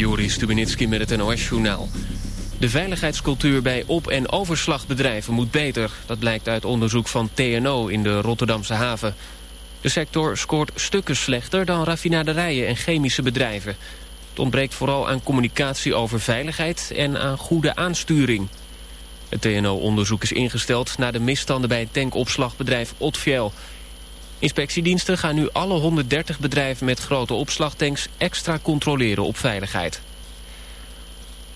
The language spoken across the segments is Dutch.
Joris Stubenitski met het NOS-journaal. De veiligheidscultuur bij op- en overslagbedrijven moet beter. Dat blijkt uit onderzoek van TNO in de Rotterdamse haven. De sector scoort stukken slechter dan raffinaderijen en chemische bedrijven. Het ontbreekt vooral aan communicatie over veiligheid en aan goede aansturing. Het TNO-onderzoek is ingesteld na de misstanden bij het tankopslagbedrijf Otfiel... Inspectiediensten gaan nu alle 130 bedrijven met grote opslagtanks extra controleren op veiligheid.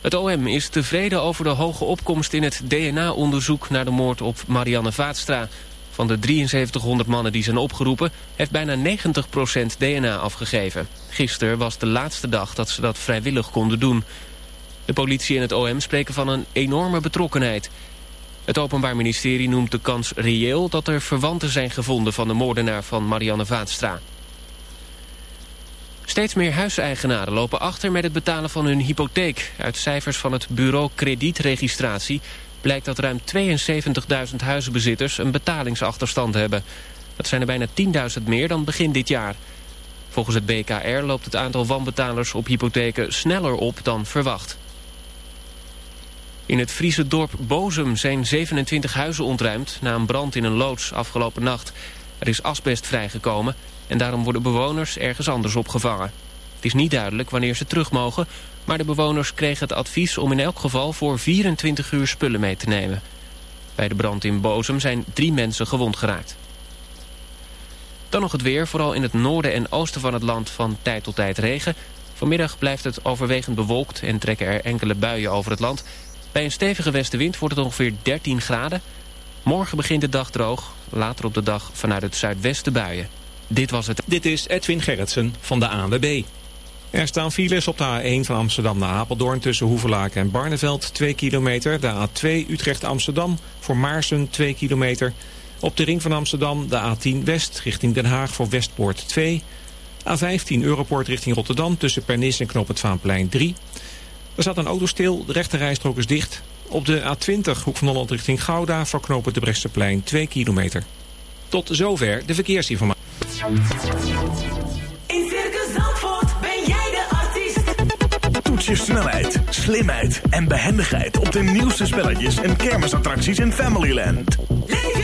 Het OM is tevreden over de hoge opkomst in het DNA-onderzoek naar de moord op Marianne Vaatstra. Van de 7300 mannen die zijn opgeroepen heeft bijna 90% DNA afgegeven. Gisteren was de laatste dag dat ze dat vrijwillig konden doen. De politie en het OM spreken van een enorme betrokkenheid. Het Openbaar Ministerie noemt de kans reëel dat er verwanten zijn gevonden van de moordenaar van Marianne Vaatstra. Steeds meer huiseigenaren lopen achter met het betalen van hun hypotheek. Uit cijfers van het bureau kredietregistratie blijkt dat ruim 72.000 huizenbezitters een betalingsachterstand hebben. Dat zijn er bijna 10.000 meer dan begin dit jaar. Volgens het BKR loopt het aantal wanbetalers op hypotheken sneller op dan verwacht. In het Friese dorp Bozum zijn 27 huizen ontruimd... na een brand in een loods afgelopen nacht. Er is asbest vrijgekomen en daarom worden bewoners ergens anders opgevangen. Het is niet duidelijk wanneer ze terug mogen... maar de bewoners kregen het advies om in elk geval voor 24 uur spullen mee te nemen. Bij de brand in Bozum zijn drie mensen gewond geraakt. Dan nog het weer, vooral in het noorden en oosten van het land van tijd tot tijd regen. Vanmiddag blijft het overwegend bewolkt en trekken er enkele buien over het land... Bij een stevige westenwind wordt het ongeveer 13 graden. Morgen begint de dag droog. Later op de dag vanuit het zuidwesten buien. Dit was het. Dit is Edwin Gerritsen van de ANWB. Er staan files op de A1 van Amsterdam naar Apeldoorn tussen Hoevelaken en Barneveld 2 kilometer. De A2 Utrecht-Amsterdam voor Maarsen 2 kilometer. Op de ring van Amsterdam de A10 West richting Den Haag voor Westpoort 2. A15 Europoort richting Rotterdam tussen Pernis en Knoop het Vaanplein 3. Er zat een auto stil, de rechterrijstrook is dicht. Op de A20 Hoek van Holland richting Gouda verknopen de Bresseplein 2 kilometer. Tot zover de verkeersinformatie. In Circus Zandvoort ben jij de artiest. Toets je snelheid, slimheid en behendigheid op de nieuwste spelletjes en kermisattracties in Familyland. Leef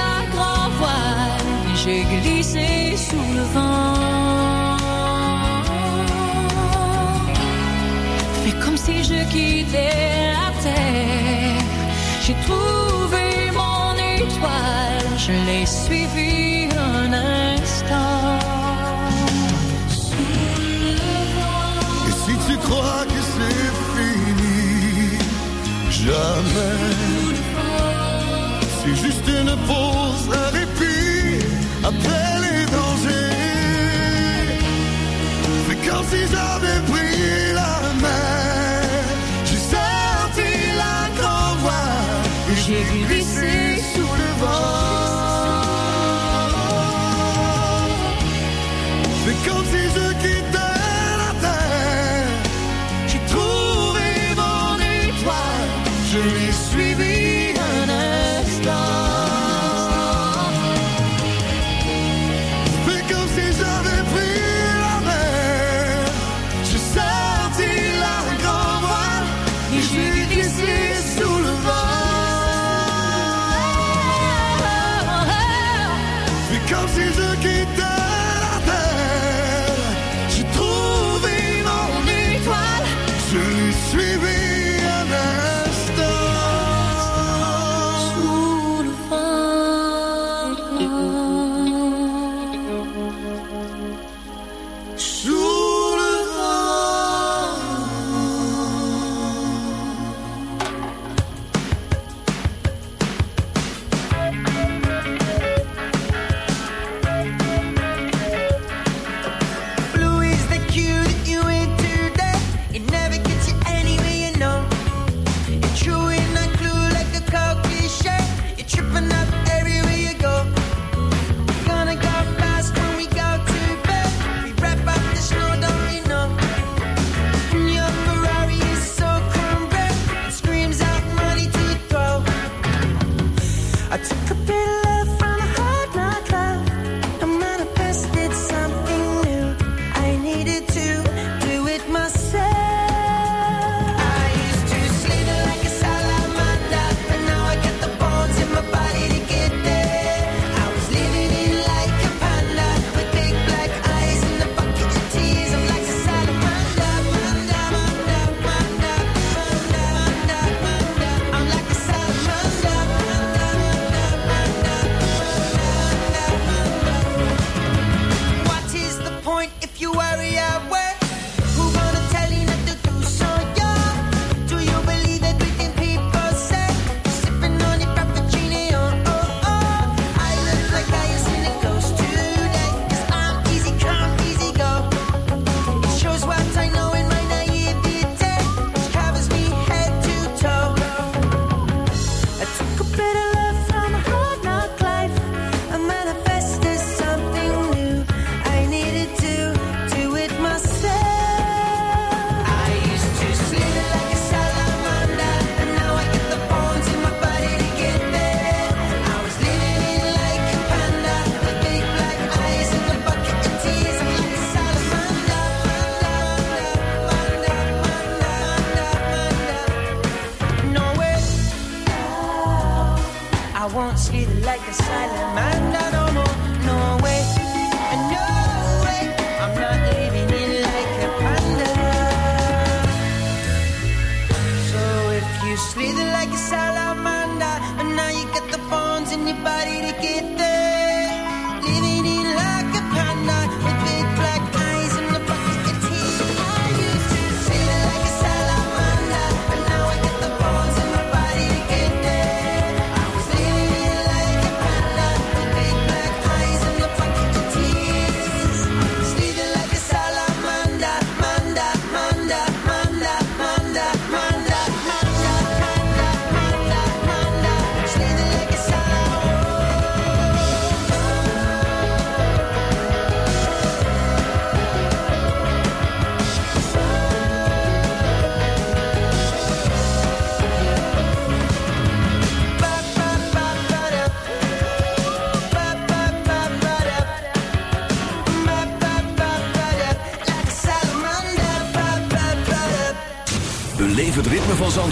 la grand voile, j'ai glissé sous le vent. Fais comme si je quittais la terre, j'ai trouvé mon étoile, je l'ai suivie un instant. Et si tu crois que c'est fini, jamais. C'est juste une pause, un répit après les dangers. C'est comme si j'avais pris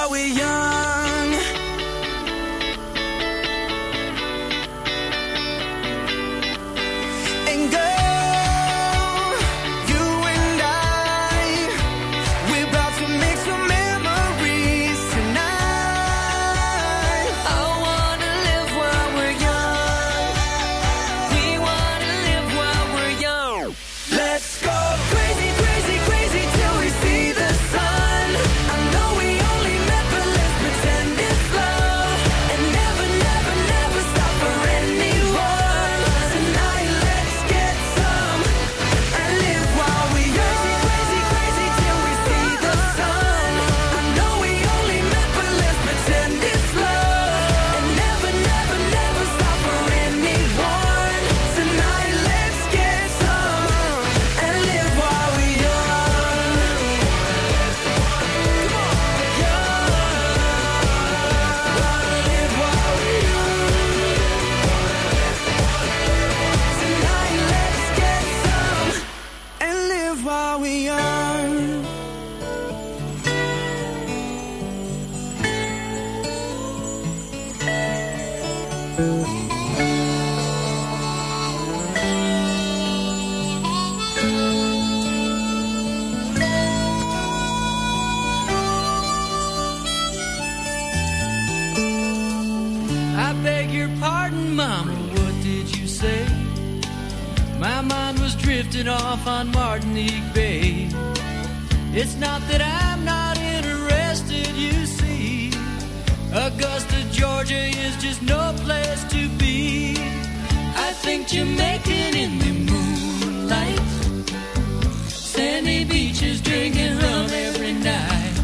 are we young? think Jamaican in the moonlight. Sandy beaches drinking rum every night.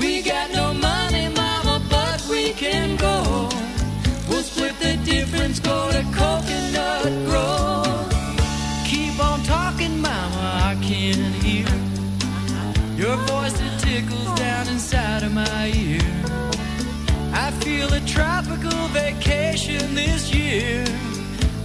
We got no money, mama, but we can go. We'll split the difference, go to Coconut Grove. Keep on talking, mama, I can't hear. Your voice it tickles down inside of my ear. I feel a tropical vacation this year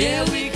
Yeah, we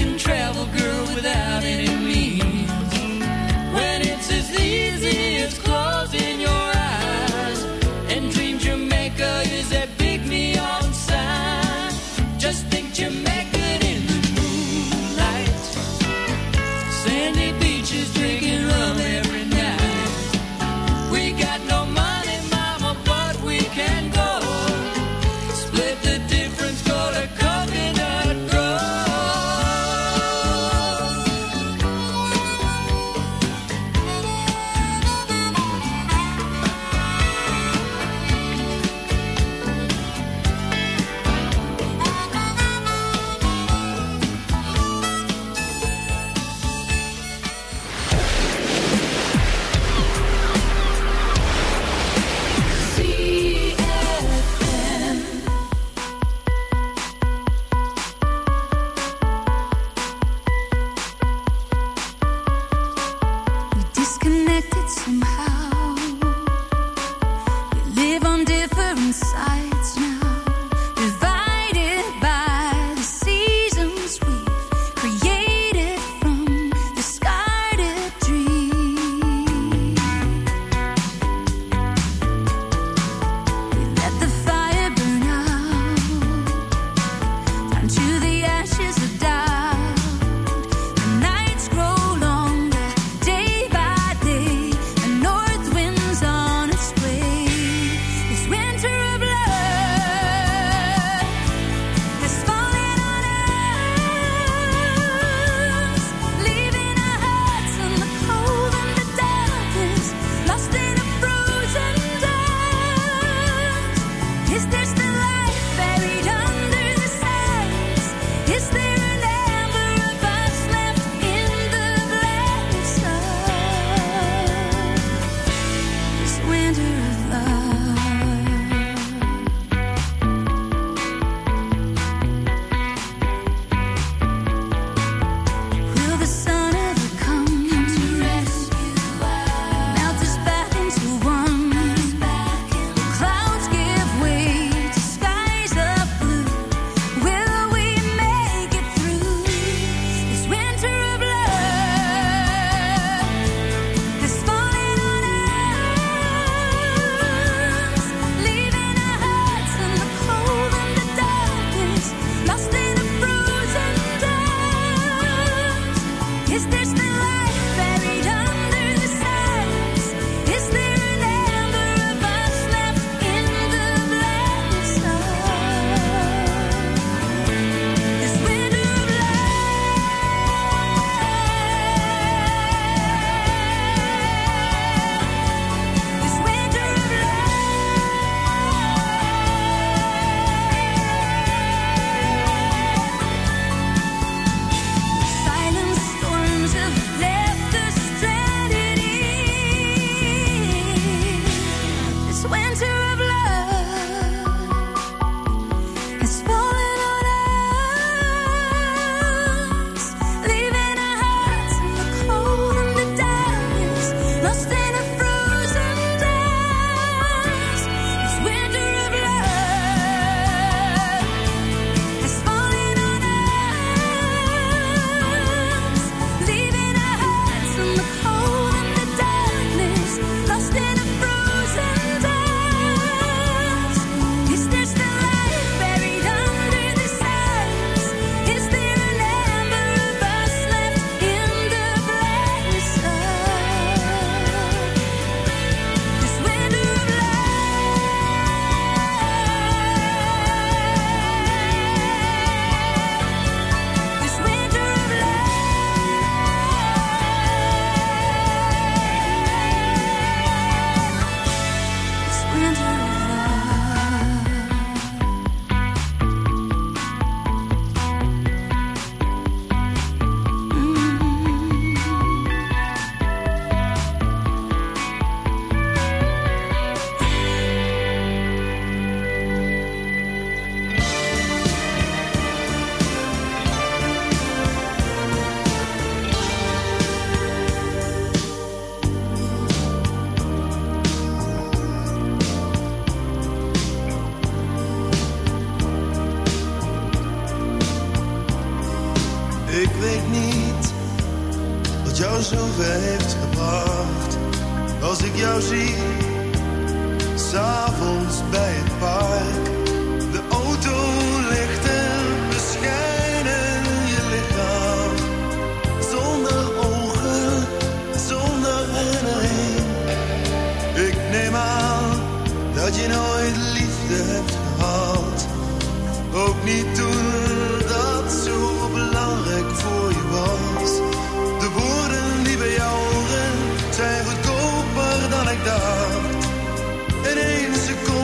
love in één seconde.